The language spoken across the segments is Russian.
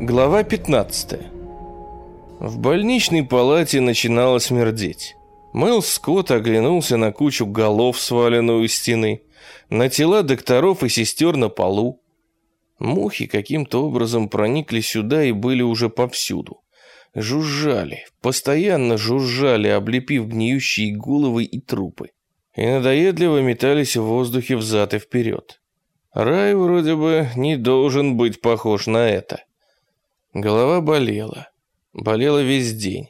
Глава 15 В больничной палате начинало смердеть. Мэл Скотт оглянулся на кучу голов, сваленную у стены, на тела докторов и сестер на полу. Мухи каким-то образом проникли сюда и были уже повсюду. Жужжали, постоянно жужжали, облепив гниющие головы и трупы. И надоедливо метались в воздухе взад и вперед. Рай вроде бы не должен быть похож на это. Голова болела. Болела весь день,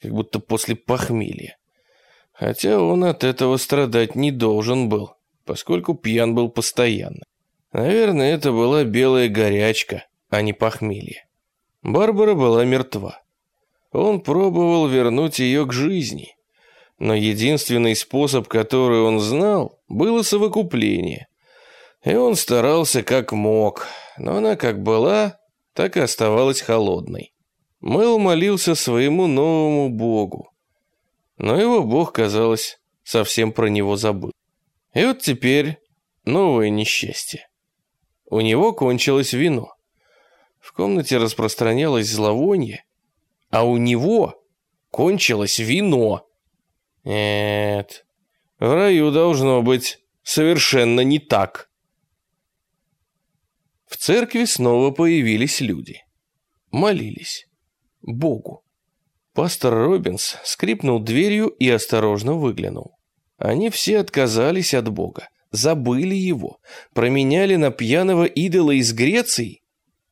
как будто после похмелья. Хотя он от этого страдать не должен был, поскольку пьян был постоянно. Наверное, это была белая горячка, а не похмелье. Барбара была мертва. Он пробовал вернуть ее к жизни. Но единственный способ, который он знал, было совокупление. И он старался как мог, но она как была, так и оставалась холодной. Мэл молился своему новому богу, но его бог, казалось, совсем про него забыл. И вот теперь новое несчастье. У него кончилось вино. В комнате распространялось зловоние, а у него кончилось вино. Нет, в раю должно быть совершенно не так. В церкви снова появились люди. Молились. Богу. Пастор Робинс скрипнул дверью и осторожно выглянул. Они все отказались от Бога, забыли его, променяли на пьяного идола из Греции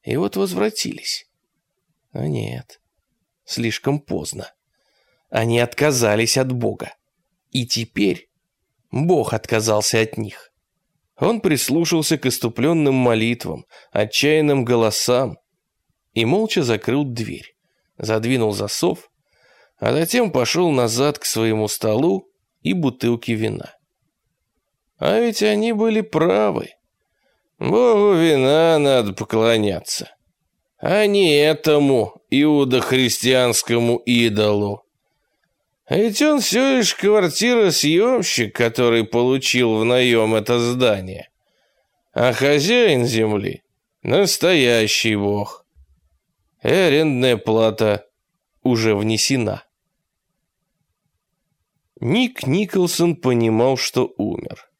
и вот возвратились. А нет, слишком поздно. Они отказались от Бога. И теперь Бог отказался от них. Он прислушался к иступленным молитвам, отчаянным голосам и молча закрыл дверь, задвинул засов, а затем пошел назад к своему столу и бутылке вина. А ведь они были правы. Богу вина надо поклоняться, а не этому иудохристианскому идолу. А ведь он все лишь квартиросъемщик, который получил в наем это здание. А хозяин земли — настоящий бог. Арендная плата уже внесена. Ник Николсон понимал, что умер.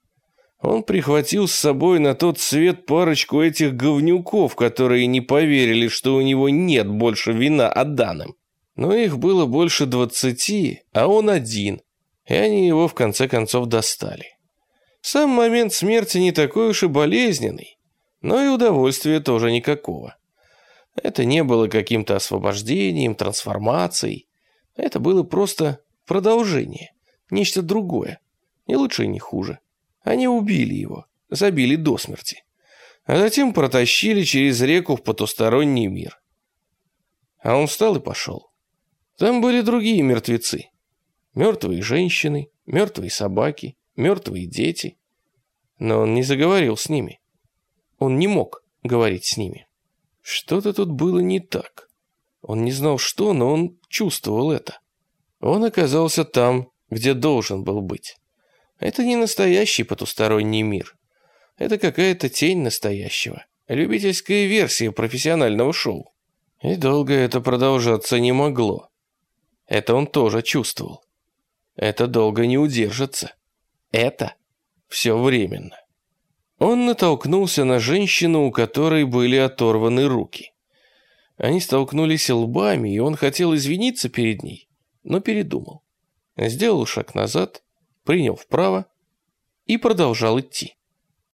Он прихватил с собой на тот свет парочку этих говнюков, которые не поверили, что у него нет больше вина отданным. Но их было больше двадцати, а он один, и они его в конце концов достали. Сам момент смерти не такой уж и болезненный, но и удовольствия тоже никакого. Это не было каким-то освобождением, трансформацией. Это было просто продолжение, нечто другое, не лучше и не хуже. Они убили его, забили до смерти, а затем протащили через реку в потусторонний мир. А он встал и пошел. Там были другие мертвецы. Мертвые женщины, мертвые собаки, мертвые дети. Но он не заговорил с ними. Он не мог говорить с ними. Что-то тут было не так. Он не знал что, но он чувствовал это. Он оказался там, где должен был быть. Это не настоящий потусторонний мир. Это какая-то тень настоящего. Любительская версия профессионального шоу. И долго это продолжаться не могло. Это он тоже чувствовал. Это долго не удержится. Это все временно. Он натолкнулся на женщину, у которой были оторваны руки. Они столкнулись лбами, и он хотел извиниться перед ней, но передумал. Сделал шаг назад, принял вправо и продолжал идти.